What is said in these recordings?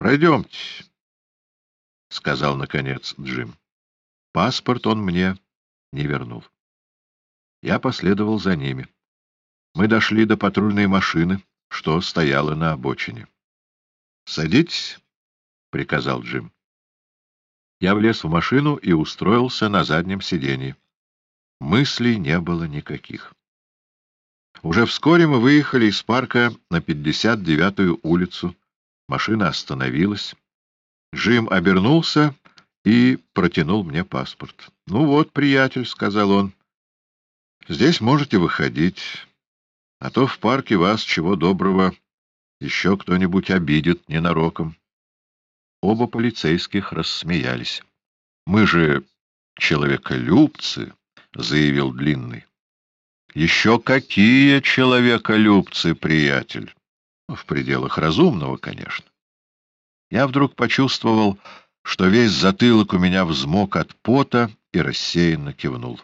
Пройдемте, — сказал, наконец, Джим. Паспорт он мне не вернул. Я последовал за ними. Мы дошли до патрульной машины, что стояла на обочине. — Садитесь, — приказал Джим. Я влез в машину и устроился на заднем сиденье. Мыслей не было никаких. Уже вскоре мы выехали из парка на 59-ю улицу. Машина остановилась. Джим обернулся и протянул мне паспорт. — Ну вот, приятель, — сказал он, — здесь можете выходить, а то в парке вас, чего доброго, еще кто-нибудь обидит ненароком. Оба полицейских рассмеялись. — Мы же человеколюбцы, — заявил Длинный. — Еще какие человеколюбцы, приятель! В пределах разумного, конечно. Я вдруг почувствовал, что весь затылок у меня взмок от пота и рассеянно кивнул.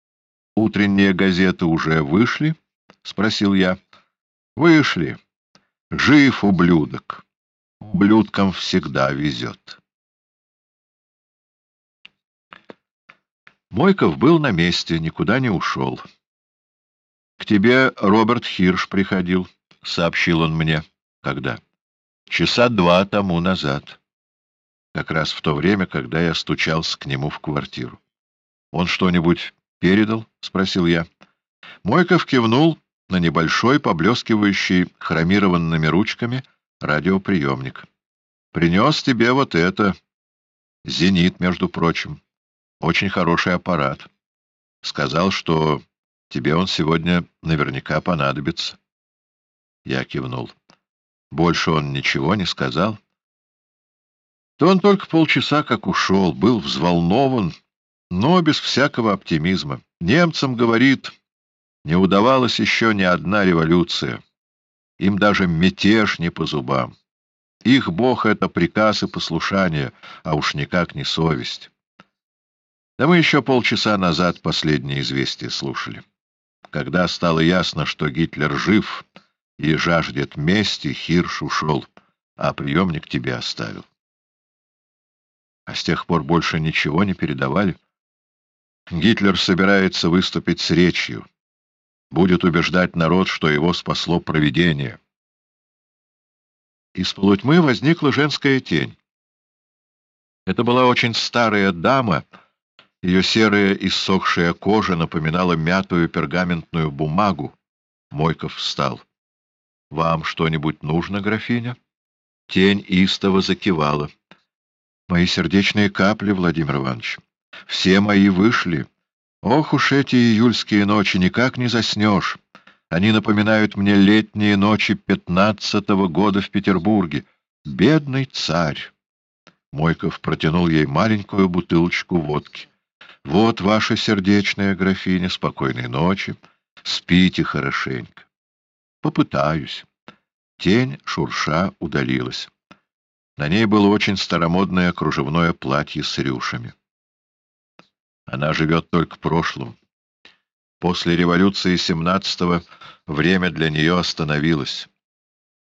— Утренние газеты уже вышли? — спросил я. — Вышли. Жив ублюдок. Ублюдкам всегда везет. Мойков был на месте, никуда не ушел. — К тебе Роберт Хирш приходил, — сообщил он мне. — Когда? — Часа два тому назад. Как раз в то время, когда я стучался к нему в квартиру. — Он что-нибудь передал? — спросил я. Мойков кивнул на небольшой, поблескивающий хромированными ручками, радиоприемник. — Принес тебе вот это. Зенит, между прочим. Очень хороший аппарат. Сказал, что тебе он сегодня наверняка понадобится. Я кивнул. Больше он ничего не сказал. То он только полчаса как ушел, был взволнован, но без всякого оптимизма. Немцам, говорит, не удавалась еще ни одна революция. Им даже мятеж не по зубам. Их бог — это приказ и послушание, а уж никак не совесть. Да мы еще полчаса назад последнее известие слушали. Когда стало ясно, что Гитлер жив и жаждет мести, Хирш ушел, а приемник тебе оставил. А с тех пор больше ничего не передавали. Гитлер собирается выступить с речью. Будет убеждать народ, что его спасло провидение. Из полутьмы возникла женская тень. Это была очень старая дама, ее серая иссохшая кожа напоминала мятую пергаментную бумагу. Мойков встал. — Вам что-нибудь нужно, графиня? Тень истово закивала. — Мои сердечные капли, Владимир Иванович. Все мои вышли. Ох уж эти июльские ночи, никак не заснешь. Они напоминают мне летние ночи пятнадцатого года в Петербурге. Бедный царь! Мойков протянул ей маленькую бутылочку водки. Вот ваша сердечная графиня, спокойной ночи. Спите хорошенько. Попытаюсь. Тень шурша удалилась. На ней было очень старомодное кружевное платье с рюшами. Она живет только прошлым. После революции семнадцатого время для нее остановилось.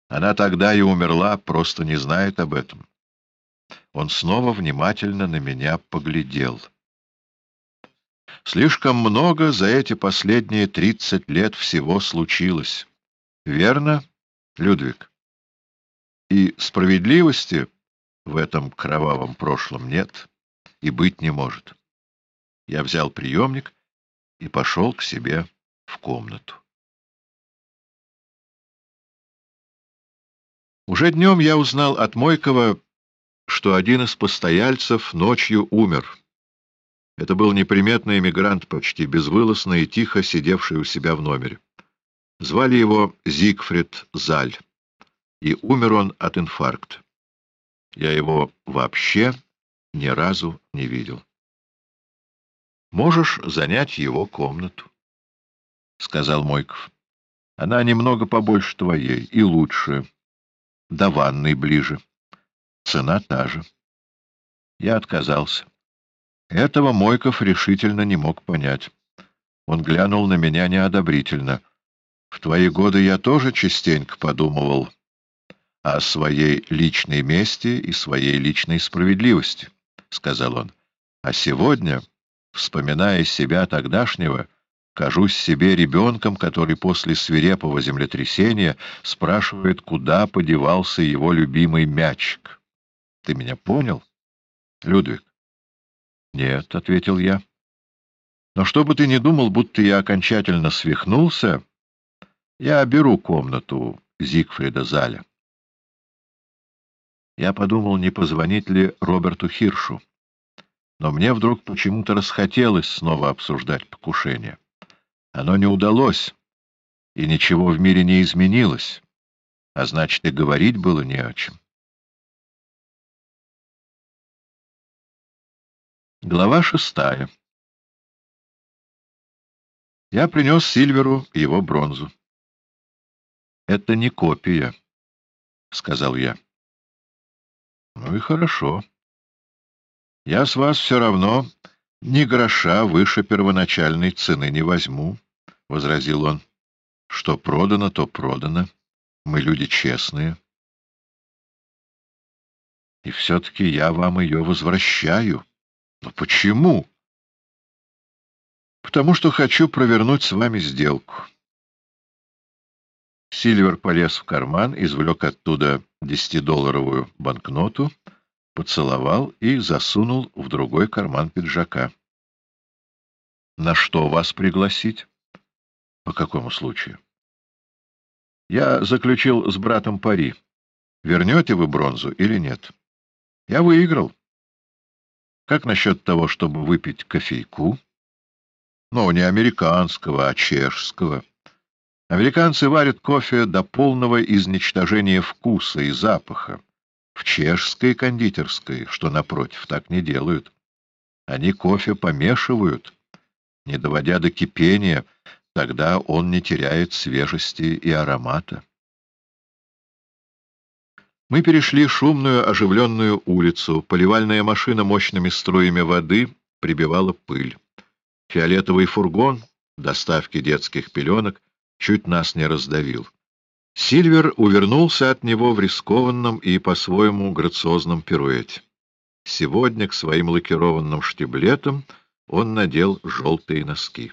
Она тогда и умерла, просто не знает об этом. Он снова внимательно на меня поглядел. Слишком много за эти последние тридцать лет всего случилось. Верно, Людвиг? И справедливости в этом кровавом прошлом нет и быть не может. Я взял приемник и пошел к себе в комнату. Уже днем я узнал от Мойкова, что один из постояльцев ночью умер. Это был неприметный эмигрант, почти безвылазно и тихо сидевший у себя в номере. Звали его Зигфрид Заль, и умер он от инфаркта. Я его вообще ни разу не видел. «Можешь занять его комнату», — сказал Мойков. «Она немного побольше твоей и лучше, до ванной ближе. Цена та же». Я отказался. Этого Мойков решительно не мог понять. Он глянул на меня неодобрительно. В твои годы я тоже частенько подумывал о своей личной мести и своей личной справедливости, — сказал он. А сегодня, вспоминая себя тогдашнего, кажусь себе ребенком, который после свирепого землетрясения спрашивает, куда подевался его любимый мячик. Ты меня понял, Людвиг? — Нет, — ответил я. — Но чтобы ты не думал, будто я окончательно свихнулся, я беру комнату Зигфрида Заля. Я подумал, не позвонить ли Роберту Хиршу. Но мне вдруг почему-то расхотелось снова обсуждать покушение. Оно не удалось, и ничего в мире не изменилось, а значит, и говорить было не о чем. Глава шестая Я принес Сильверу его бронзу. — Это не копия, — сказал я. — Ну и хорошо. Я с вас все равно ни гроша выше первоначальной цены не возьму, — возразил он. — Что продано, то продано. Мы люди честные. И все-таки я вам ее возвращаю. Но почему? Потому что хочу провернуть с вами сделку. Сильвер полез в карман, извлек оттуда десятидолларовую банкноту, поцеловал и засунул в другой карман пиджака. — На что вас пригласить? — По какому случаю? — Я заключил с братом пари. Вернете вы бронзу или нет? — Я выиграл. Как насчет того, чтобы выпить кофейку? Ну, не американского, а чешского. Американцы варят кофе до полного изничтожения вкуса и запаха. В чешской кондитерской, что напротив, так не делают. Они кофе помешивают, не доводя до кипения, тогда он не теряет свежести и аромата. Мы перешли шумную оживленную улицу. Поливальная машина мощными струями воды прибивала пыль. Фиолетовый фургон доставки детских пеленок чуть нас не раздавил. Сильвер увернулся от него в рискованном и по-своему грациозном пируэте. Сегодня к своим лакированным штиблетам он надел желтые носки.